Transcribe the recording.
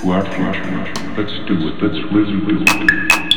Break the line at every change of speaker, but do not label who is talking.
to our future. Let's do it. Let's really do it.